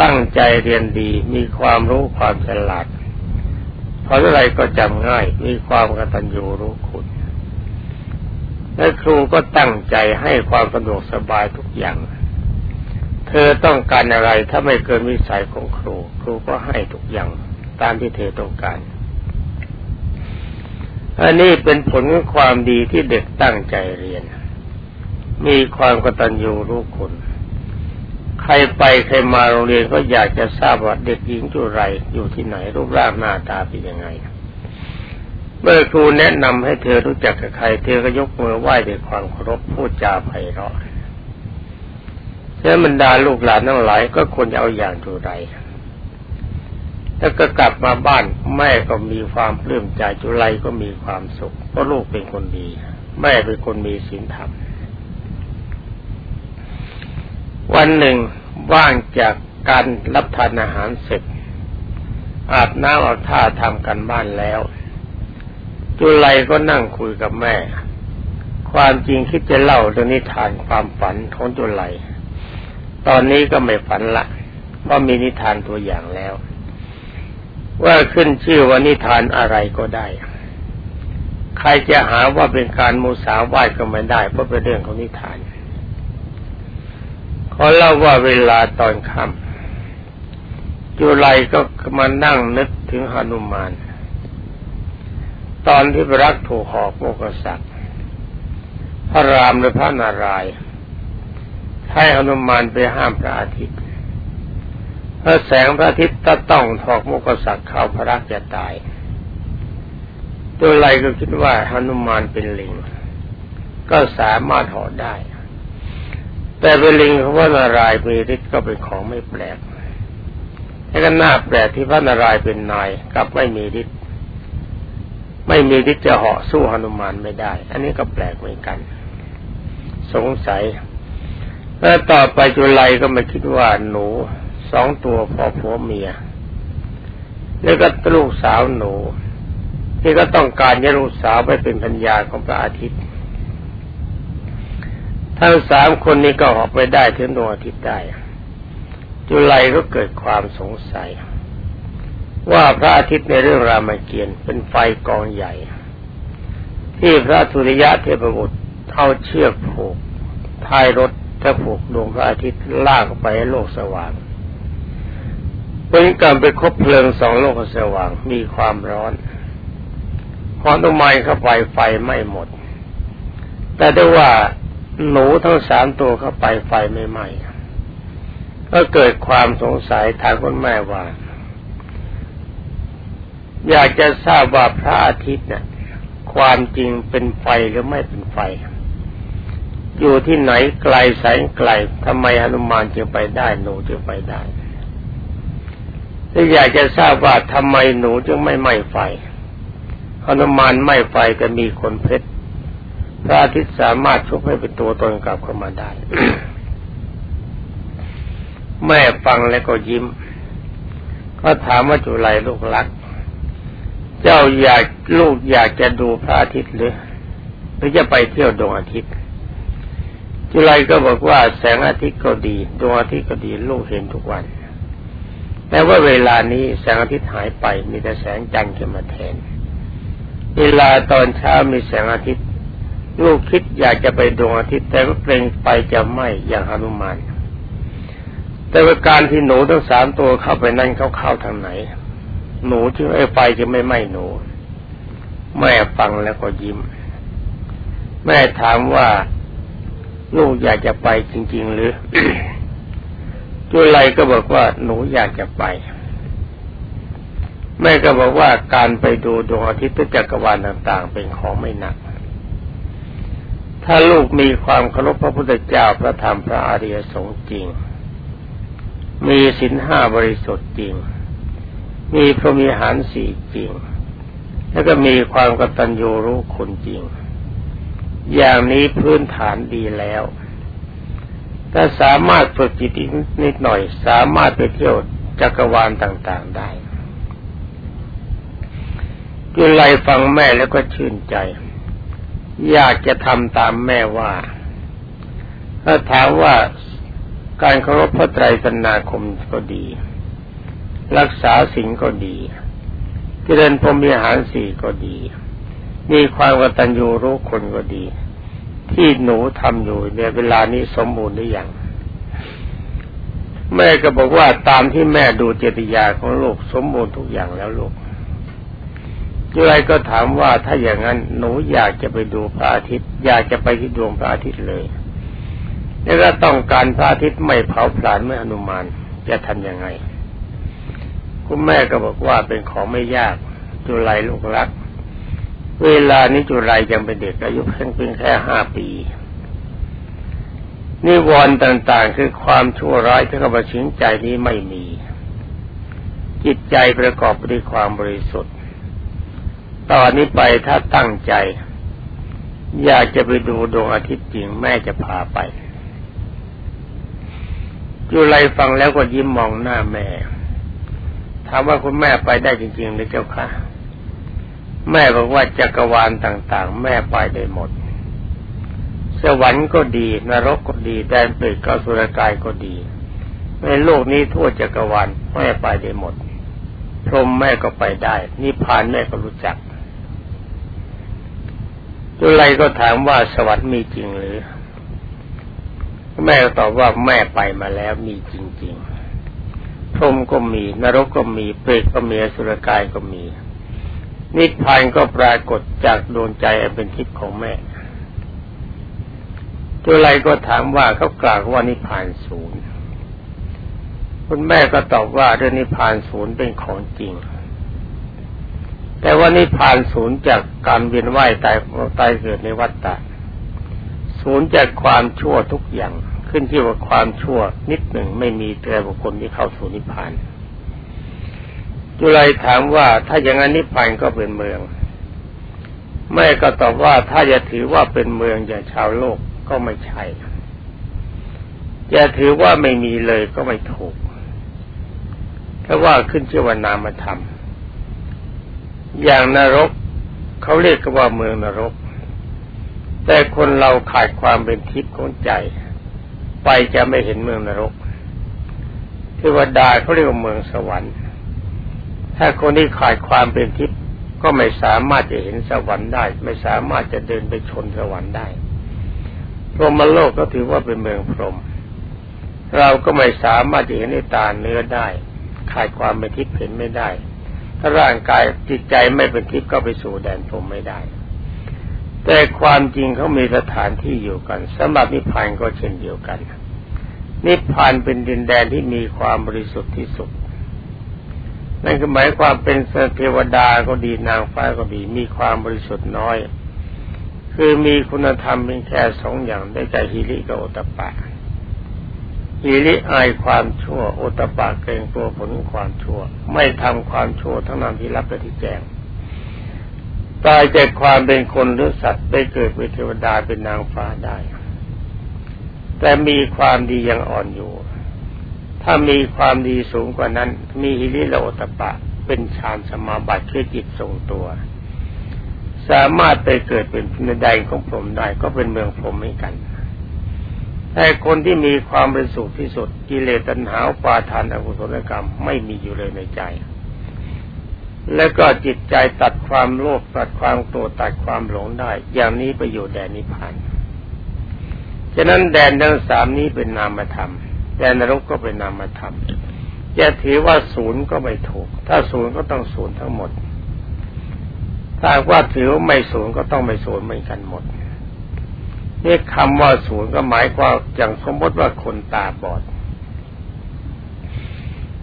ตั้งใจเรียนดีมีความรู้ความฉลาดพราะอะไรก็จำง่าย มีความกตัญญูรู้คุณ และครูก็ตั้งใจให้ความสะดวกสบายทุกอย่าง เธอต้องการอะไรถ้าไม่เกินวิสัยของครู ครูก็ให้ทุกอย่างตามที่เธอต้องการ อันนี้เป็นผลของความดีที่เด็กตั้งใจเรียน มีความกตัญญูรู้คุณ ครไปใครมาโรงเรียนก็อยากจะทราบว่าเด็กหญิงจุไรอยู่ที่ไหนรูปร่างหน้าตาเป็นยังไง เมื่อครูแนะนำให้เธอรู้จักกับใคร เธอก็ยกมือไหว้ด้วยความเคารพพูดจาไพเราะเช้บรรดาลูกหลานทั้งหลายก็ควรจะเอาอย่างจุไรแล้วก็กลับมาบ้านแม่ก็มีความปลื้มใจจุไรก็มีความสุขเพราะลูกเป็นคนดี แม่เป็นคนมีศีลธรรมวันหนึ่ง ว่างจากการรับทานอาหารเสร็จ อาบน้ำเอาท่าทำกันบ้านแล้ว จุไลก็นั่งคุยกับแม่ ความจริงคิดจะเล่าเรื่องนิทานความฝันของจุไลตอนนี้ก็ไม่ฝันละเพราะมีนิทานตัวอย่างแล้ว ว่าขึ้นชื่อว่านิทานอะไรก็ได้ ใครจะหาว่าเป็นการมูสาวาดก็ไม่ได้เพราะเป็นเรื่องของนิทาน ขาเล่าว่าเวลาตอนค่ำจุไลก็มานั่งนึกถึงหนุมาน ตอนที่พระรักถูกหอกโมกษัตริย์พระรามหรือพระนารายณ์ให้อนุมานไปห้ามพระอาทิตย์พระแสงพระอาทิตย์ถ้าต้องถอกโมกษัตริย์เข้าพระรักจะตายตัวไรก็คิดว่าฮนุมานเป็นลิง ก็สามารถหอได้ แต่เป็นลิงเขาว่านารายมีฤทธิ์ก็เป็นของไม่แปลกแต่ก็น่าแปลกที่พระนารายเป็นนายกับไม่มีฤทธิ์ไม่มีฤที่จะเหาะสู้หนุมานไม่ได้ อันนี้ก็แปลกเหมือนกัน สงสัยแล้วต่อไปจุไลก็มาคิดว่าหนูสองตัวพ่อผัวเมีย แล้วก็ลูกสาวหนู ที่ก็ต้องการจะลูกสาวไปเป็นพัญญาของพระอาทิตย์ ทั้งสามคนนี้ก็ออกไปได้ถึงดวงอาทิตย์ได้จุไลก็เกิดความสงสัย ว่าพระอาทิตย์ในเรื่องรามเกียรติ์เป็นไฟกองใหญ่ ที่พระสุริยะเทพบุตรเอาเชือกผูกท้ายรถถ้าผูกดวงพระอาทิตย์ลากไปให้โลกสว่างเป็นการไปคบเพลิงสองโลกสว่างมีความร้อนพอต้นไม้เข้าไปไฟไม่หมด แต่ได้ว่า หนูทั้งสามตัวเข้าไปไฟไม่ไหม้ก็เกิดความสงสัยทางคุณแม่ว่า อยากจะทราบว่าพระอาทิตย์เนี่ยความจริงเป็นไฟหรือไม่เป็นไฟ อยู่ที่ไหนไกลแสงไกลทำไมหนุมานจึงไปได้ หนูจึงไปได้ถ้าอยากจะทราบว่าทำไมหนูจึงไม่ไหม้ไฟหนุมานไหม้ไฟจะมีคนเพชร พระอาทิตย์สามารถชุบให้เป็นตัวตนกลับเข้ามาได้ แม่ฟังแล้วก็ยิ้ม ก็ถามว่าจุไรลูกรัก เจ้าอยากลูกอยากจะดูพระอาทิตย์หรือหรือจะไปเที่ยวดวงอาทิตย์ จุไลก็บอกว่าแสงอาทิตย์ก็ดีดวงอาทิตย์ก็ดีลูกเห็นทุกวันแต่ว่าเวลานี้แสงอาทิตย์หายไปมีแต่แสงจันทร์ขึ้นมาแทน เวลาตอนเช้ามีแสงอาทิตย์ ลูกคิดอยากจะไปดวงอาทิตย์แต่ก็เกรงไปจะไหมอย่างหนุมาน แต่ว่าการที่หนูทั้งสามตัวเข้าไปนั่นเขาเข้าทางไหน หนูจึงไอ้ไฟจะไม่ไหม้หนู แม่ฟังแล้วก็ยิ้ม แม่ถามว่าลูกอยากจะไปจริง ๆ หรือจุไลก็บอกว่าหนูอยากจะไป แม่ก็บอกว่าการไปดูดวงอาทิตย์จักรวาลต่าง ๆ เป็นของไม่หนัก ถ้าลูกมีความเคารพพระพุทธเจ้าพระธรรมพระอริยสงฆ์จริง มีศีลห้าบริสุทธิ์จริง มีพรหมีหารสี่จริง แล้วก็มีความกตัญญูรู้คุณจริง อย่างนี้พื้นฐานดีแล้วถ้าสามารถฝึกจิตนิดหน่อย สามารถไปเที่ยวจักรวาลต่าง ๆได้กุไลฟังแม่แล้วก็ชื่นใจ อยากจะทำตามแม่ว่า ถ้าถามว่าการเคารพพระไตรสนาคมก็ดี รักษาสิ่งก็ดีเจริญพรมีหารสี่ก็ดี มีความกตัญญูรู้คนก็ดี ที่หนูทำอยู่ในเวลานี้สมบูรณ์หรือยังแม่ก็บอกว่าตามที่แม่ดูเจติยาของลูกสมบูรณ์ทุกอย่างแล้วลูก จุไรก็ถามว่าถ้าอย่างนั้นหนูอยากจะไปดูพระอาทิตย์ อยากจะไปที่ดวงพระอาทิตย์เลยแล้วก็ต้องการพระอาทิตย์ไม่เผาผลาญเมื่ออนุมานจะทำยังไง คุณแม่ก็บอกว่าเป็นของไม่ยาก จุไรลูกรัก เวลานี้จุไรยังเป็นเด็กอายุเพียงแค่ห้าปีนิวรณ์ต่างๆ คือความชั่วร้ายที่เข้ามาชิงใจนี้ไม่มี จิตใจประกอบด้วยความบริสุทธิ์ ตอนนี้ไปถ้าตั้งใจ อยากจะไปดูดวงอาทิตย์จริงแม่จะพาไปจุไลฟังแล้วก็ยิ้มมองหน้าแม่ ถามว่าคุณแม่ไปได้จริงๆหรือเจ้าค่ะแม่บอกว่าจักรวาลต่างๆ แม่ไปได้หมด สวรรค์ก็ดี นรกก็ดีแดนเปรตกสุรกายก็ดี ในโลกนี้ทั่วจักรวาลแม่ไปได้หมดพรหมแม่ก็ไปได้นิพพานแม่ก็รู้จัก จุไลก็ถามว่าสวรรค์มีจริงหรือ แม่ตอบว่าแม่ไปมาแล้วมีจริง ๆ พรมก็มี นรกก็มีเปรตก็มีสุรกายก็มี นิพพานก็ปรากฏจากดวงใจอันเป็นทิพย์ของแม่จุไลก็ถามว่าเขากล่าวว่านิพพานศูนย์คุณแม่ก็ตอบว่าเรื่องนิพพานศูนย์เป็นของจริง แต่ว่านิพพานศูนย์จากการเวียนว่ายตายตายเกิดในวัฏฏะศูนย์จากความชั่วทุกอย่างขึ้นที่ว่าความชั่วนิดหนึ่งไม่มีแต่บุคคลที่เข้าสู่นิพพานจุลัยถามว่าถ้าอย่างนั้นนิพพานก็เป็นเมืองแม่ก็ตอบว่าถ้าจะถือว่าเป็นเมืองอย่างชาวโลกก็ไม่ใช่จะถือว่าไม่มีเลยก็ไม่ถูกเพราะว่าขึ้นชื่อว่านามธรรมา อย่างนรกเขาเรียกว่าเมืองนรก แต่คนเราขาดความเป็นทิพย์ของใจ ไปจะไม่เห็นเมืองนรกเทวดาเขาเรียกว่าเมืองสวรรค์ ถ้าคนที่ขาดความเป็นทิพย์ก็ไม่สามารถจะเห็นสวรรค์ได้ ไม่สามารถจะเดินไปชนสวรรค์ได้พรหมโลกก็ถือว่าเป็นเมืองพรหมเราก็ไม่สามารถจะเห็นในตาเนื้อได้ ขาดความเป็นทิพย์เห็นไม่ได้ ถ้าร่างกายจิตใจไม่เป็นทิพย์ก็ไปสู่แดนพรมไม่ได้ แต่ความจริงเขามีสถานที่อยู่กันสำหรับนิพพานก็เช่นเดียวกัน นิพพานเป็นดินแดนที่มีความบริสุทธิ์ที่สุดนั่นก็หมายความเป็นเทวดาก็ดีนางฟ้าก็ดีมีความบริสุทธิ์น้อย คือมีคุณธรรมเป็นแค่สองอย่างได้ใจฮิริกับโอตปะ ฮิริอายความชั่วโอตปาเกรงตัวผลความชั่ว ไม่ทำความชั่วทั้งนั้นที่รับและที่แจ้งตายจากความเป็นคนหรือสัตว์ได้เกิดเป็นเทวดาเป็นนางฟ้าได้ แต่มีความดียังอ่อนอยู่ ถ้ามีความดีสูงกว่านั้น มีฮิริและโอตปะ เป็นฌานสมาบัติคือจิตทรงตัว สามารถไปเกิดเป็นในใดของผมได้ก็เป็นเมืองผมเหมือนกัน แต่คนที่มีความบริสุทธิ์ที่สุดกิเลสตัณหาปาทานอกุศลกรรมไม่มีอยู่เลยในใจ แล้วก็จิตใจตัดความโลภตัดความโกรธตัดความหลงได้ อย่างนี้ไปอยู่แดนนิพพานฉะนั้นแดนทั้งสามนี้เป็นนามธรรมแดนนรกก็เป็นนามธรรมจะถือว่าศูนย์ก็ไม่ถูก ถ้าศูนย์ก็ต้องศูนย์ทั้งหมด ถ้าว่าถือว่าไม่ศูนย์ก็ต้องไม่ศูนย์เหมือนกันหมด นี่คำว่าศูนย์ก็หมายความอย่างสมมติว่าคนตาบอด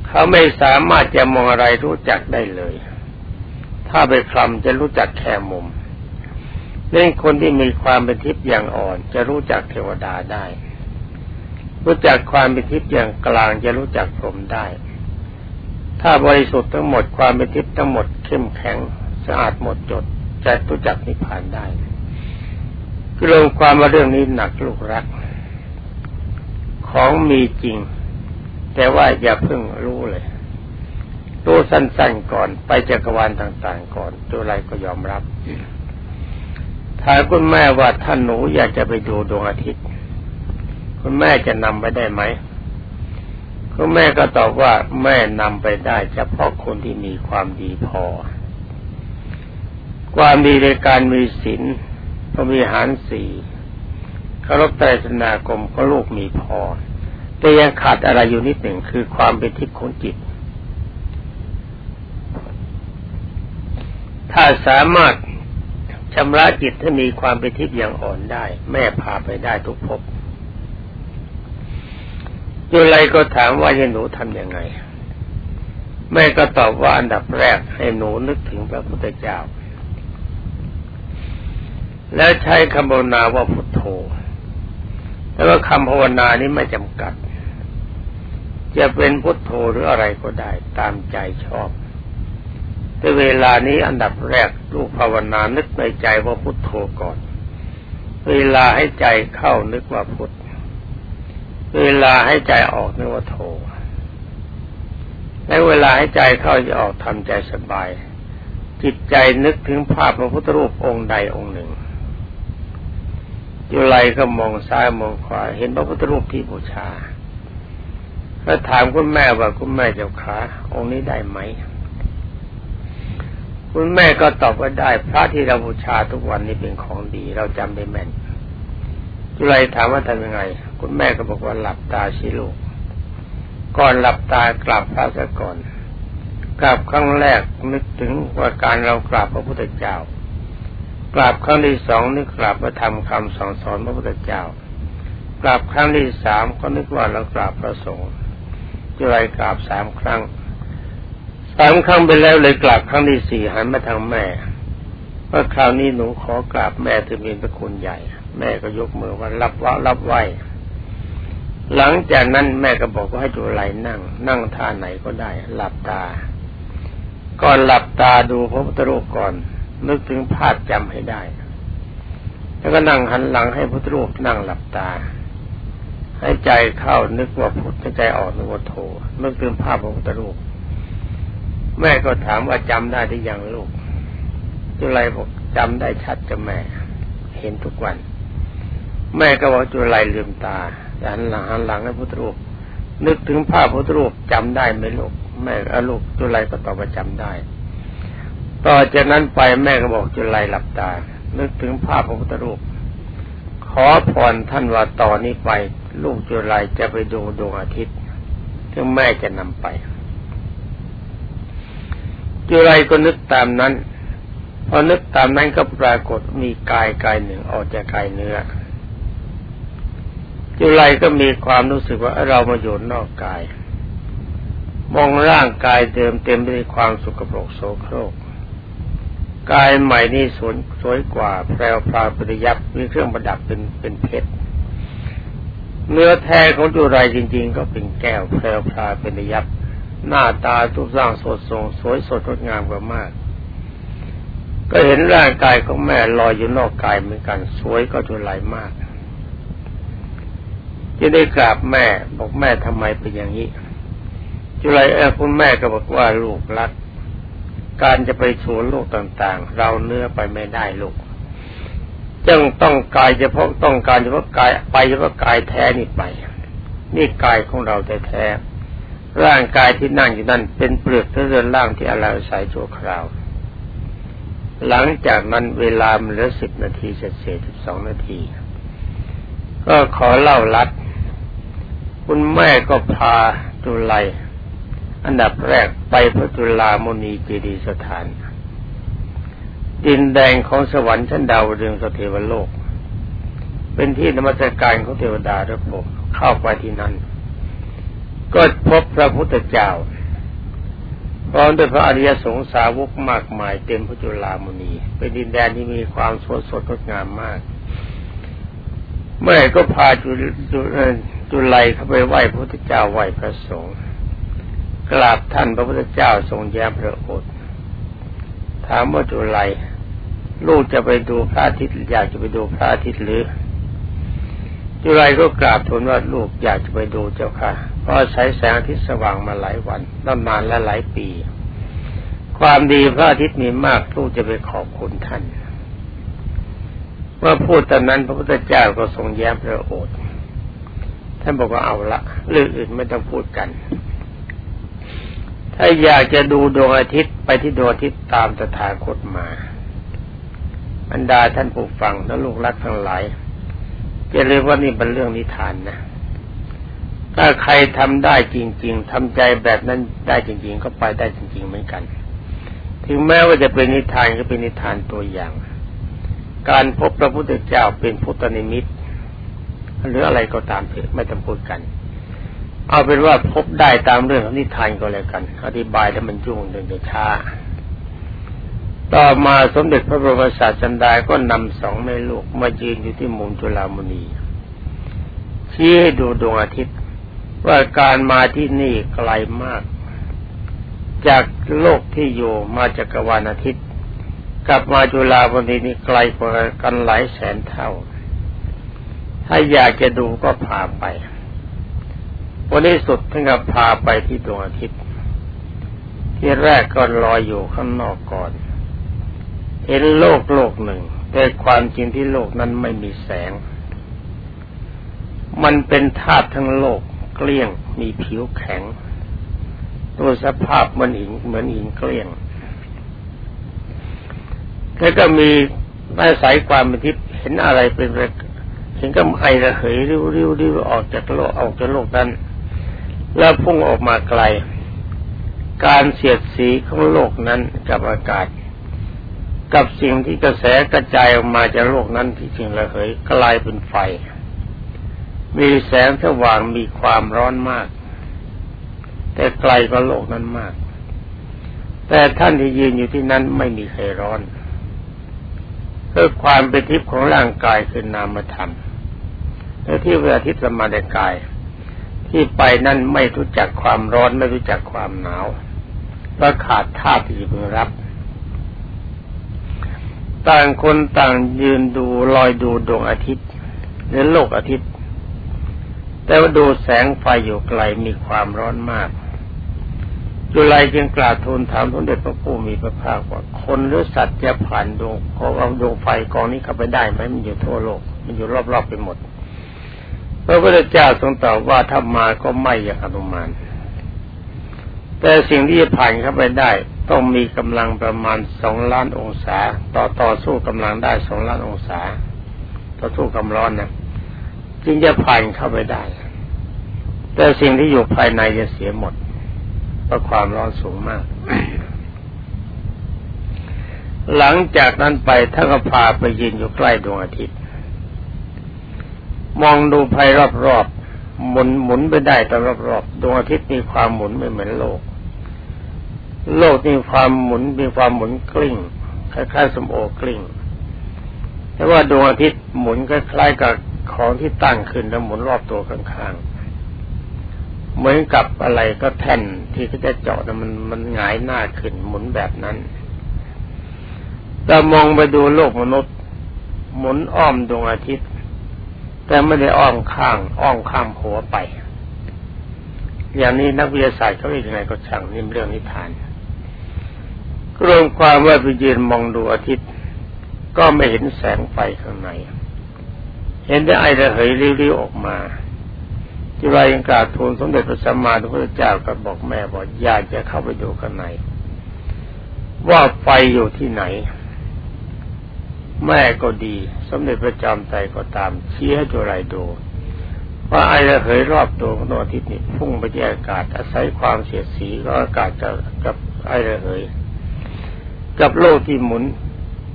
เขาไม่สามารถจะมองอะไรรู้จักได้เลย ถ้าไปคลำจะรู้จักแค่มุมเรื่องคนที่มีความเป็นทิพย์อย่างอ่อน จะรู้จักเทวดาได้ รู้จักความเป็นทิพย์อย่างกลางจะรู้จักพรหมได้ ถ้าบริสุทธิ์ทั้งหมดความเป็นทิพย์ทั้งหมดเข้มแข็งสะอาดหมดจดจะรู้จักนิพพานได้ คือลงความว่าเรื่องนี้หนักลูกรัก ของมีจริง แต่ว่าอย่าเพิ่งรู้เลยตัวสั้นๆก่อนไปจักรวาลต่างๆก่อน ตัวอะไรก็ยอมรับถามคุณแม่ว่าท่านหนูอยากจะไปดูดวงอาทิตย์ คุณแม่จะนำไปได้ไหมก็แม่ก็ตอบว่าแม่นำไปได้เฉพาะคนที่มีความดีพอ ความดีในการมีศีล พระมีหารสี่เคารพไตรสนาคมก็ลูกมีพอ แต่ยังขาดอะไรอยู่นิดหนึ่งคือความเป็นทิพย์ของจิต ถ้าสามารถชำระจิตให้มีความเป็นทิพย์อย่างอ่อนได้ แม่พาไปได้ทุกภพยุไรก็ถามว่าให้หนูทำยังไง แม่ก็ตอบว่าอันดับแรกให้หนูนึกถึงพระพุทธเจ้า แล้วใช้คำภาวนาว่าพุทโธแต่ว่าคำภาวนานี้ไม่จำกัด จะเป็นพุทโธหรืออะไรก็ได้ ตามใจชอบ แต่เวลานี้อันดับแรกลูกภาวนานึกในใจว่าพุทโธก่อน เวลาให้ใจเข้านึกว่าพุทเวลาให้ใจออกนึกว่าโทและเวลาให้ใจเข้าจะออกทำใจสบาย จิตใจนึกถึงภาพพระพุทธรูปองค์ใดองค์หนึ่ง อยู่ไรก็มองซ้ายมองขวา เห็นพระพุทธรูปที่บูชาก็ถามคุณแม่ว่าคุณแม่เจ้าขาองค์นี้ได้ไหม คุณแม่ก็ตอบว่าได้ พระที่เราบูชาทุกวันนี้เป็นของดี เราจำได้แม่น จุไรถามว่าทำยังไง คุณแม่ก็บอกว่าหลับตาชิลูก ก่อนหลับตากราบพระซะก่อนกราบครั้งแรกนึกถึงว่าการเรากราบพระพุทธเจ้า กราบครั้งที่สองนึกกราบพระธรรมคำสอนสอนพระพุทธเจ้ากราบครั้งที่สามก็นึกว่าเรากราบพระสงฆ์จุไรกราบสามครั้งสามครั้งไปแล้วเลยกราบครั้งที่สี่หันมาทางแม่ว่าคราวนี้หนูขอกราบแม่ถือมีพระคุณใหญ่ แม่ก็ยกมือว่ารับว่ารับไหวหลังจากนั้นแม่ก็บอกว่าให้ดูไหลนั่ง นั่งท่าไหนก็ได้ หลับตา ก่อนหลับตาดูพระพุทธรูปก่อน นึกถึงภาพจำให้ได้ แล้วก็นั่งหันหลังให้พระพุทธรูปนั่งหลับตา ให้ใจเข้านึกว่าพุทธใจออกนึกว่าโทนึกถึงภาพพระพุทธรูป แม่ก็ถามว่าจำได้หรือยังลูกจุไรบอกจำได้ชัดจะแม่ เห็นทุกวัน แม่ก็บอกจุลัยลืมตาหันหลังหันหลังให้พุทธรูป นึกถึงภาพพุทธรูปจำได้ไหมลูกแม่อลูกจุลัยก็ตอบว่าจำได้ ต่อจากนั้นไปแม่ก็บอกจุลัยหลับตา นึกถึงภาพพระพุทธรูป ขอพรท่านว่าต่อนนี้ไป ลูกจุลัยจะไปดูดวงอาทิตย์ถึงแม่จะนำไปจุลัยก็นึกตามนั้น พอนึกตามนั้นก็ปรากฏมีกายกายหนึ่งออกจากกายเนื้อ จุไรก็มีความรู้สึกว่าเรามาอยู่นอกกาย มองร่างกายเดิมเต็มไปด้วยความสุขโปรกโสโครก กายใหม่นี่สวยสวยกว่าแพรวพราวปริยับมีเครื่องประดับเป็นเป็นเพชรเนื้อแท้ของจุไรจริง ๆ ก็เป็นแก้วแพรวพราวป็นยับหน้าตาทุกสร้างสดทรงสวยสดงดงามกว่ามาก ก็เห็นร่างกายของแม่ลอยอยู่นอกกายเหมือนกัน สวยก็จุไรมากจะได้กราบแม่บอกแม่ทำไมเป็นอย่างนี้จุไรเออคุณแม่ก็บอกว่าลูกรัก การจะไปสู่โลกต่างๆ เราเนื้อไปไม่ได้ลูกจึงต้องกายเฉพาะต้องการเฉพาะกายไปเฉพาะกายแท้นี่ไป นี่กายของเราแท้ๆร่างกายที่นั่งอยู่นั่นเป็นเปลือกเรือนร่างที่อะไรใส่ชั่วคราว หลังจากนั้นเวลามันเหลือสิบนาทีเศษเศษสิบสองนาที ก็ขอเล่าลัด คุณแม่ก็พาจุไล อันดับแรกไปพระจุลามณีเจดีสถาน ดินแดงของสวรรค์ชั้นดาวดึงสเทวโลก เป็นที่นมัสการของเทวดาระบบเข้าไปที่นั้นก็พบพระพุทธเจ้าพร้อมด้วยพระอริยสงสาวกมากมายเต็มพระจุลามณีเป็นดินแดนที่มีความสดสดงดงามมาก เมื่อก็พาจุจุจุไลเข้าไปไหว้พระพุทธเจ้าไหว้พระสงฆ์ กราบท่านพระพุทธเจ้าทรงแย้มพระโอษฐ์ถามว่าจุไลลูกจะไปดูพระอาทิตย์อยากจะไปดูพระอาทิตย์หรือ จุไลก็กราบทูลว่าลูกอยากจะไปดูเจ้าค่ะ เพราะใช้แสงอาทิตย์สว่างมาหลายวันตั้งนานและหลายปี ความดีพระอาทิตย์มีมากลูกจะไปขอบคุณท่านเมื่อพูดตอนนั้นพระพุทธเจ้าก็ทรงแย้มพระโอษฐ์ท่านบอกว่าเอาละเรื่องอื่นไม่ต้องพูดกัน ถ้าอยากจะดูดวงอาทิตย์ไปที่ดวงอาทิตย์ตามสถาคตมาบรรดาท่านผู้ฟังและลูกรักทั้งหลายจะเรียกว่านี่เป็นเรื่องนิทานนะ ถ้าใครทำได้จริง ๆทำใจแบบนั้นได้จริง ๆ ก็ไปได้จริง ๆ เหมือนกัน ถึงแม้ว่าจะเป็นนิทานก็เป็นนิทานตัวอย่าง การพบพระพุทธเจ้าเป็นพุทธนิมิตหรืออะไรก็ตามเถอะไม่ต้องพูดกัน เอาเป็นว่าพบได้ตามเรื่องของนิทานก็แล้วกัน อธิบายแล้วมันยุ่งเดินช้า ต่อมาสมเด็จพระบรมศาสดาก็นำสองแม่ลูกมายืนอยู่ที่มุมจุฬามณีชี้ให้ดูดวงอาทิตย์ ว่าการมาที่นี่ไกลมาก จากโลกที่อยู่มาจากกวาลอาทิตย์กลับมาจุฬามณีนี่ไกลกว่ากันหลายแสนเท่า ถ้าอยากจะดูก็พาไป วันนี้สุดท่านก็พาไปที่ดวงอาทิตย์ ที่แรกก็ลอยอยู่ข้างนอกก่อน เห็นโลกโลกหนึ่ง แต่ความจริงที่โลกนั้นไม่มีแสง มันเป็นธาตุทั้งโลกเกลี้ยงมีผิวแข็งตัวสภาพมันหินเหมือนหินเกลี้ยงแล้วก็มีอาศัยความเป็นทิพย์เห็นอะไรเป็นเห็นก็ไอระเหยริ้วริ้วริ้วออกจากโลกออกจากโลกนั้น แล้วพุ่งออกมาไกล การเสียดสีของโลกนั้นกับอากาศ กับสิ่งที่กระแสกระจายออกมาจากโลกนั้นที่จริงระเหยกลายเป็นไฟ มีแสงสว่างมีความร้อนมาก แต่ไกลกว่าโลกนั้นมาก แต่ท่านที่ยืนอยู่ที่นั้นไม่มีใครร้อนเพื่อความเป็นทิพย์ของร่างกายคือนามธรรมและที่เวลาทิพย์สมาธิกาย ที่ไปนั่นไม่รู้จักความร้อนไม่รู้จักความหนาวเพราะขาดธาตุที่พึงรับ ต่างคนต่างยืนดูลอยดูดวงอาทิตย์หรือโลกอาทิตย์ แต่ว่าดูแสงไฟอยู่ไกลมีความร้อนมาก จุลัยจึงกล่าวทูลถามสมเด็จพระผู้มีพระภาคว่าคนหรือสัตว์จะผ่านดวงของเอาดวงไฟกองนี้เข้าไปได้ไหมมันอยู่ทั่วโลก มันอยู่รอบๆไปหมด พระพุทธเจ้าทรงตอบว่าถ้ามาก็ไม่อย่างอนุมาน แต่สิ่งที่จะผ่านเข้าไปได้ ต้องมีกำลังประมาณสองล้านองศา ต่อต่อสู้กำลังได้สองล้านองศา ต่อสู้กำร้อนนะจึงจะผ่านเข้าไปได้ แต่สิ่งที่อยู่ภายในจะเสียหมดเพราะความร้อนสูงมาก หลังจากนั้นไปท่านก็พาไปยืนอยู่ใกล้ดวงอาทิตย์ มองดูภายรอบๆหมุนหมุนไปได้ตรอบๆดวงอาทิตย์มีความหมุนไม่เหมือนโลก โลกมีความหมุนมีความหมุนกลิ้งคล้ายๆสมโอกลิ้งแต่ว่าดวงอาทิตย์หมุนคล้ายๆกับของที่ตั้งขึ้นแล้วหมุนรอบตัวข้างๆ เหมือนกับอะไรก็แท่นที่เขาจะเจาะนะมันมันหงายหน้าขึ้นหมุนแบบนั้นแต่มองไปดูโลกมนุษย์ หมุนอ้อมดวงอาทิตย์ แต่ไม่ได้อ้อมข้าง อ้อมข้ามหัวไป อย่างนี้นักวิทยาศาสตร์เขาเรียกยังไงก็ช่างนี่มเรื่องนิทานรวมความว่าไปยืนมองดูอาทิตย์ ก็ไม่เห็นแสงไฟข้างใน เห็นได้ไอระเหยริ้วๆออกมาที่วายังกาทูลสมเด็จพระสัมมาสัมพุทธเจ้าก็บอกแม่บอกอยากจะเข้าไปดูข้างใน ว่าไฟอยู่ที่ไหน แม่ก็ดี สมเด็จพระจอมไตรก็ตามชี้ให้จุไรดูว่าไอ้ระเหยรอบตัวของดวงอาทิตย์นี่พุ่งไปที่อากาศ อาศัยความเสียดสีก็อากาศจะกับไอ้ระเหย กับโลกที่หมุน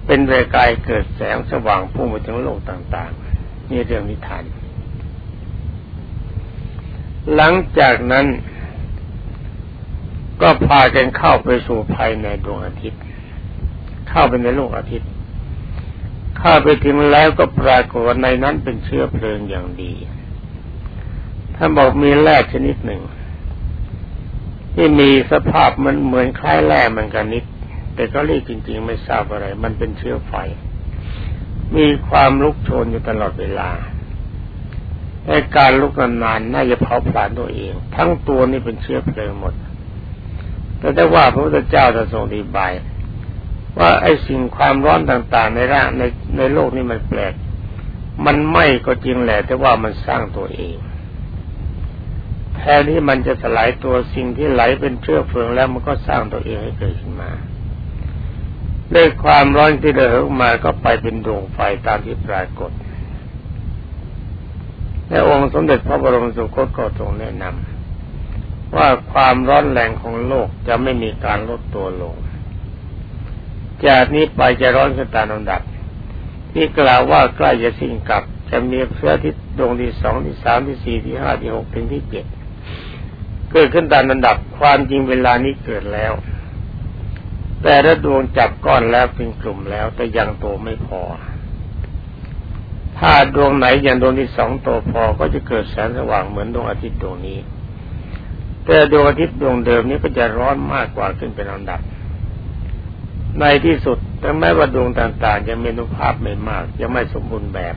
เป็นเรกายเกิดแสงสว่างพุ่งไปถึงโลกต่างๆ นี่เรื่องนิทาน หลังจากนั้น ก็พากันเข้าไปสู่ภายในดวงอาทิตย์ เข้าไปในโลกอาทิตย์ เข้าไปถึงแล้วก็ปรากฏในนั้นเป็นเชื้อเพลิงอย่างดีท่านบอกมีแร่ชนิดหนึ่ง ที่มีสภาพมันเหมือนคล้ายแร่เหมันกันนิด แต่ก็เรียกจริง ๆ ไม่ทราบอะไร มันเป็นเชื้อไฟ มีความลุกโชนอยู่ตลอดเวลาในการลุกนานๆน่าจะเผาผลาญตัวเอง ทั้งตัวนี่เป็นเชื้อเพลิงหมด แต่ได้ว่าพระพุทธเจ้าจะทรงดีบาย ว่าไอ้สิ่งความร้อนต่างๆ ในร่างในในโลกนี้มันแปลก มันไม่ก็จริงแหละแต่ว่ามันสร้างตัวเองแทนที่มันจะสลายตัวสิ่งที่ไหลเป็นเชื้อเพลิงแล้วมันก็สร้างตัวเองให้เกิดขึ้นมาด้วยความร้อนที่เดือดมาก็ไปเป็นดวงไฟตามที่ปรากฏและองค์สมเด็จพระบรมสุคตก็ทรงแนะนำว่าความร้อนแรงของโลกจะไม่มีการลดตัวลง จากนี้ไปจะร้อนขึ้นตามลำดับ ที่กล่าวว่าใกล้จะสิ้นกับ จะมีเพื่อที่ดวงที่สองที่สามที่สี่ที่ห้าที่หกถึงที่เจ็ดเกิดขึ้นตามลำดับ ความจริงเวลานี้เกิดแล้ว แต่ถ้าดวงจับก้อนแล้วเป็นกลุ่มแล้ว แต่ยังโตไม่พอ ถ้าดวงไหนอย่างดวงที่สองโตพอก็จะเกิดแสงสว่างเหมือนดวงอาทิตย์ดวงนี้ แต่ดวงอาทิตย์ดวงเดิมนี้ก็จะร้อนมากกว่าขึ้นเป็นลำดับ ในที่สุดถึงแม้ว่าดวงต่างๆจะมีนุภาพไม่มากยังไม่สมบูรณ์แบบ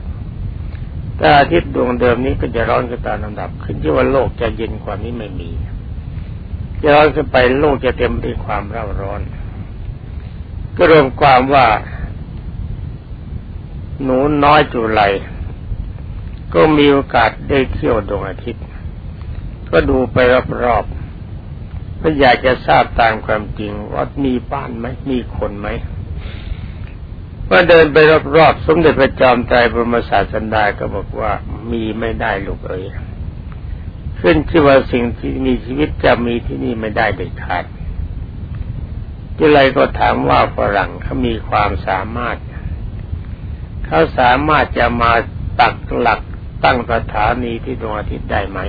แต่อาทิตย์ดวงเดิมนี้ก็จะร้อนขึ้นตามลำดับ ขึ้นที่ว่าโลกจะเย็นกว่านี้ไม่มีจะร้อนขึ้นไปโลกจะเต็มไปด้วยความร้อนร้อน ก็รวมความว่า หนูน้อยจุไรก็มีโอกาสได้เที่ยวดวงอาทิตย์ ก็ดูไปรอบๆ ก็อยากจะทราบตามความจริงว่ามีบ้านไหมมีคนไหมเมื่อเดินไปรอบๆสมเด็จพระจอมไตรบรมศาสันดาก็บอกว่ามีไม่ได้ลูกเอ๋ยขึ้นชื่อว่าสิ่งที่มีชีวิตจะมีที่นี่ไม่ได้เด็ดขาดจุไรก็ถามว่าฝรั่งเขามีความสามารถ เขาสามารถจะมาตักหลักตั้งสถานีที่ดวงอาทิตย์ได้ไหม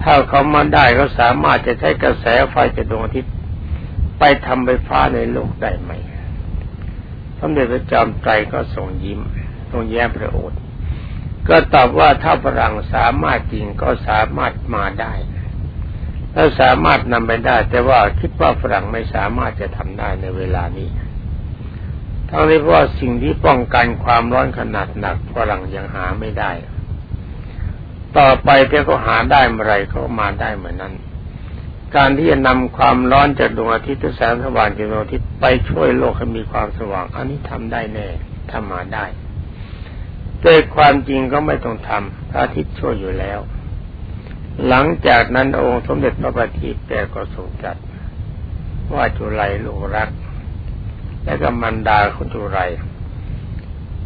ถ้าเขามาได้เขาสามารถจะใช้กระแสไฟจากดวงอาทิตย์ไปทำไฟฟ้าในโลกได้ไหมสมเด็จพระจอมไตรก็ส่งยิ้มทรงแย้มพระโอษฐ์ก็ตอบว่าถ้าฝรั่งสามารถจริงก็สามารถมาได้ถ้าสามารถนำไปได้ แต่ว่าคิดว่าฝรั่งไม่สามารถจะทำได้ในเวลานี้ทั้งนี้เพราะสิ่งที่ป้องกันความร้อนขนาดหนักฝรั่งยังหาไม่ได้ ต่อไปเพียงก็หาได้เมื่อไรก็มาได้เหมือนนั้น การที่จะนำความร้อนจากดวงอาทิตย์แสงสว่างจากดวงอาทิตย์ไปช่วยโลกให้มีความสว่าง อันนี้ทำได้แน่ทำมาได้ด้วยความจริงก็ไม่ต้องทำพระอาทิตย์ช่วยอยู่แล้ว หลังจากนั้นองค์สมเด็จพระบัณฑิตแกก็ทรงจัด ว่าจุไลลูกรัก และก็มันดาคุณจุไร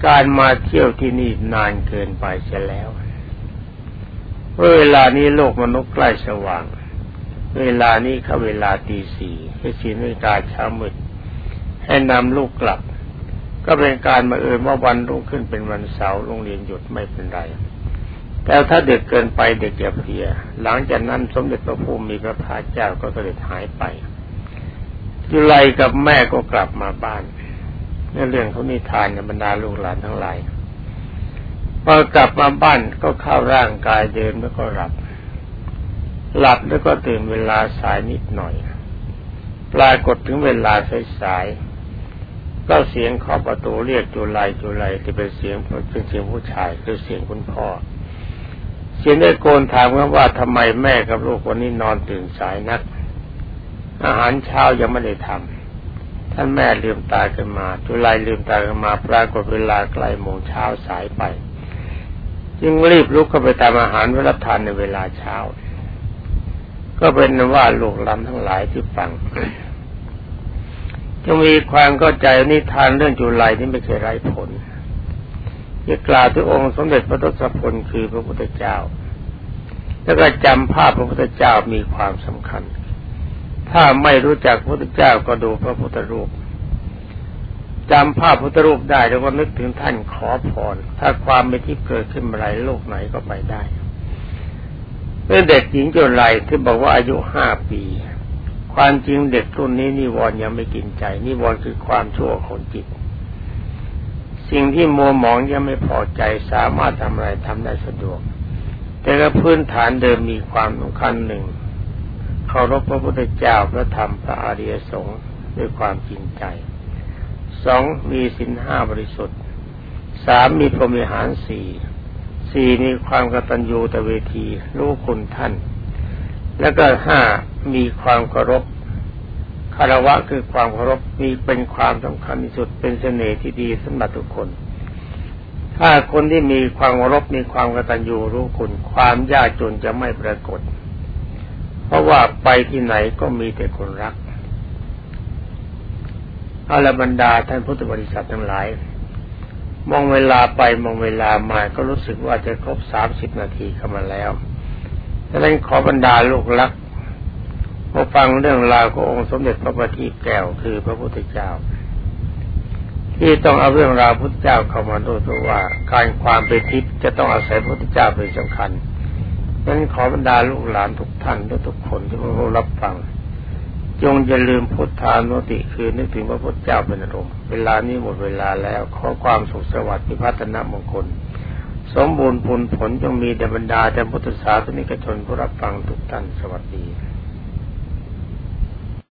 การมาเที่ยวที่นี่นานเกินไปเสียแล้ว เวลานี้โลกมนุษย์ใกล้สว่าง เวลานี้เขาเวลาตีสี่ให้สีนาฬิกาเช้ามืดให้นำลูกกลับ ก็เป็นการมาเอิญว่าวันรุ่งขึ้นเป็นวันเสาร์โรงเรียนหยุดไม่เป็นไร แต่ถ้าเด็กเกินไปเด็กจะเพลีย หลังจากนั้นสมเด็จพระพุทธมีพระพาเจ้าก็เสด็จหายไปจุไลกับแม่ก็กลับมาบ้านในเรื่องเขานิทานในบรรดาลูกหลานทั้งหลาย พอกลับมาบ้านก็เข้าร่างกายเดินแล้วก็หลับ หลับแล้วก็ตื่นเวลาสายนิดหน่อย ปรากฏถึงเวลาสายๆก็เสียงขอประตูเรียกจุไลจุไลที่เป็นเสียงเป็นเสียงผู้ชายคือเสียงคุณพ่อ เสียงได้โกนถามว่าทำไมแม่กับลูกวันนี้นอนตื่นสายนัก อาหารเช้ายังไม่ได้ทำท่านแม่ลืมตาขึ้นมา จุลายลืมตาขึ้นมา ปรากฏเวลาใกล้โมงเช้าสายไป จึงรีบลุกเข้าไปทำอาหารเวลาทานในเวลาเช้า ก็เป็นว่าลูกลำทั้งหลายที่ฟังจะมีความเข้าใจนิทานเรื่องจุลายที่ไม่เคยไร้ผลจะกล่าวถึงองค์สมเด็จพระทศพลคือพระพุทธเจ้า แล้วก็จำภาพพระพุทธเจ้ามีความสำคัญ ถ้าไม่รู้จักพระพุทธเจ้าก็ดูพระพุทธรูป จำภาพพุทธรูปได้แล้วก็นึกถึงท่านขอพร ถ้าความไม่ทิพย์เกิดขึ้นเมื่อไรโลกไหนก็ไปได้เมื่อเด็กหญิงจุไรที่บอกว่าอายุห้าปี ความจริงเด็กรุ่นนี้นิวรณ์ยังไม่กินใจนิวรณ์คือความชั่วของจิต สิ่งที่มัวหมองยังไม่พอใจสามารถทำอะไรทำได้สะดวก แต่ก็พื้นฐานเดิมมีความสำคัญหนึ่งเคารพพระพุทธเจ้าพระธรรมพระอริยสงฆ์ด้วยความจริงใจ สองมีสินห้าบริสุทธิ์สามมีพรหมิหารสี่สี่มีความกตัญญูตเวทีรู้คุณท่าน แล้วก็ห้ามีความเคารพคารวะคือความเคารพมีเป็นความสำคัญที่สุดเป็นเสน่ห์ที่ดีสำหรับทุกคน ถ้าคนที่มีความเคารบมีความกตัญญูรู้คุณ ความยากจนจะไม่ปรากฏ เพราะว่าไปที่ไหนก็มีแต่คนรัก อาลบรรดาท่านพุทธบริษัททั้งหลาย มองเวลาไปมองเวลามาก็รู้สึกว่าจะครบสามสิบนาทีเข้ามาแล้วดังนั้นขอบรรดาลูกรักมาฟังเรื่องราวขององค์สมเด็จพระบัณฑิตแก้วคือพระพุทธเจ้า ที่ต้องเอาเรื่องราวพุทธเจ้าเข้ามาด้วยเพราะว่าการความเป็นทิพย์จะต้องอาศัยพระพุทธเจ้าเป็นสำคัญดังนั้นขอบรรดาลูกหลานทุกท่านทุกคนที่มารับฟัง จงอย่าลืมพุทธานุติคือนึกถึงพระพุทธเจ้าเป็นอารมณ์เวลานี้หมดเวลาแล้ว ขอความสุขสวัสดิ์พิพัฒนมงคล สมบูรณ์ผลผลจงมีแด่บรรดาแต่พุทธศาสนิกชนผู้รับฟังทุกท่านสวัสดี